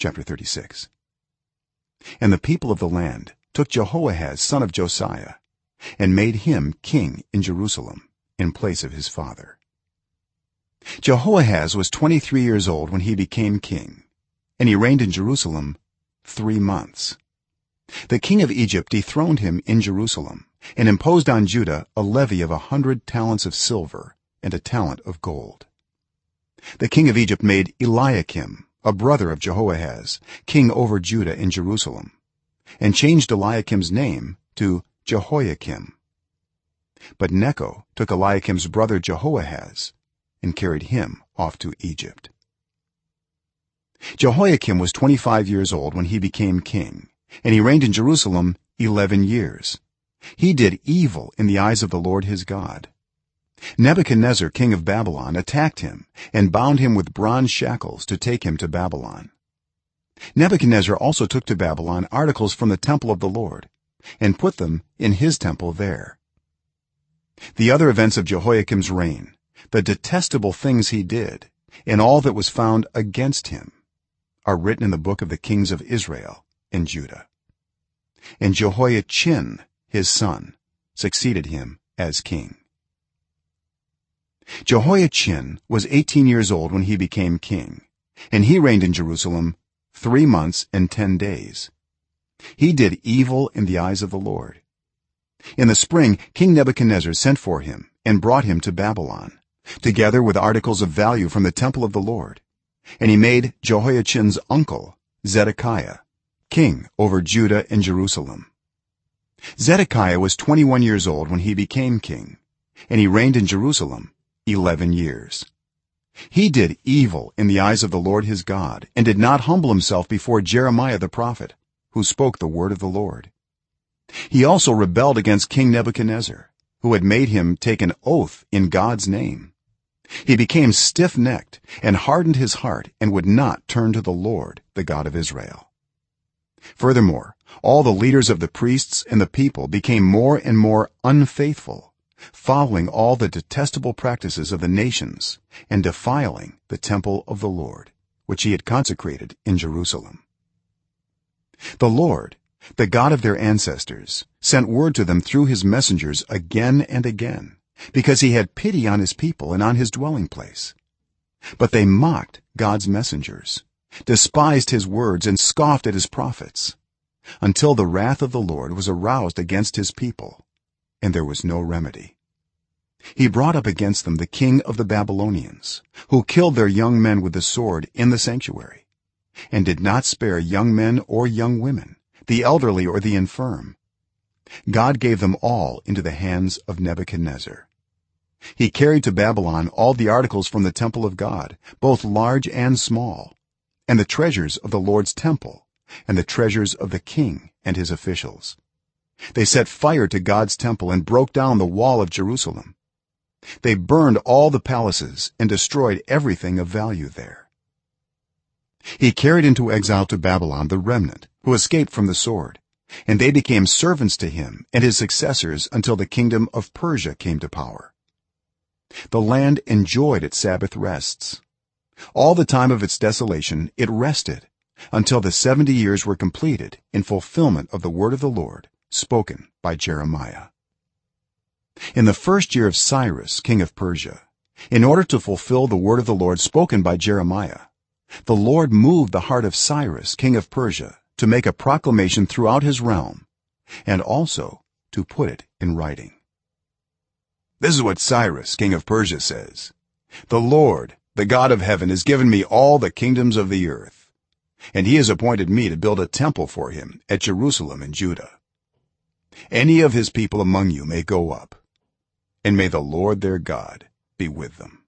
chapter 36 and the people of the land took jehoahaz son of josiah and made him king in jerusalem in place of his father. Jehoahaz was 23 years old when he became king and he reigned in jerusalem 3 months. The king of egypt dethroned him in jerusalem and imposed on judah a levy of a 100 talents of silver and a talent of gold. The king of egypt made eliakim a brother of jehoahaz king over judah in jerusalem and changed eliakim's name to jehoiakim. But necho took eliakim's brother jehoahaz and carried him off to egypt. Jehoiakim was 25 years old when he became king and he reigned in jerusalem 11 years. He did evil in the eyes of the lord his god nebuchadnezzar king of babylon attacked him and bound him with bronze shackles to take him to babylon. Nebuchadnezzar also took to babylon articles from the temple of the lord and put them in his temple there. The other events of jehoiakim's reign the detestable things he did and all that was found against him are written in the book of the kings of israel and judah. And jehoiachin his son succeeded him as king jehoiachin was 18 years old when he became king and he reigned in jerusalem 3 months and 10 days. He did evil in the eyes of the lord. In the spring king nebuchadnezzar sent for him and brought him to babylon together with articles of value from the temple of the lord. And he made jehoiachin's uncle zedekiah king over judah and jerusalem. Zedekiah was 21 years old when he became king and he reigned in jerusalem 11 years. He did evil in the eyes of the lord his god and did not humble himself before jeremiah the prophet who spoke the word of the lord. He also rebelled against king nebuchadnezzar who had made him take an oath in god's name. He became stiff-necked and hardened his heart and would not turn to the lord the god of israel. Furthermore all the leaders of the priests and the people became more and more unfaithful following all the detestable practices of the nations and defiling the temple of the lord which he had consecrated in jerusalem. The lord the god of their ancestors sent word to them through his messengers again and again because he had pity on his people and on his dwelling place. But they mocked god's messengers despised his words and scoffed at his prophets until the wrath of the lord was aroused against his people and there was no remedy. He brought up against them the king of the babylonians who killed their young men with the sword in the sanctuary and did not spare young men or young women the elderly or the infirm. God gave them all into the hands of nebuchadnezzar. He carried to babylon all the articles from the temple of god both large and small and the treasures of the lord's temple and the treasures of the king and his officials they set fire to god's temple and broke down the wall of jerusalem. They burned all the palaces and destroyed everything of value there. He carried into exile to babylon the remnant who escaped from the sword and they became servants to him and his successors until the kingdom of persia came to power. The land enjoyed its sabbath rests. All the time of its desolation it rested until the 70 years were completed in fulfillment of the word of the lord spoken by jeremiah. In the first year of cyrus king of persia in order to fulfill the word of the lord spoken by jeremiah the lord moved the heart of cyrus king of persia to make a proclamation throughout his realm and also to put it in writing. This is what cyrus king of persia says. The lord the god of heaven has given me all the kingdoms of the earth and he has appointed me to build a temple for him at jerusalem in judah any of his people among you may go up and may the lord their god be with them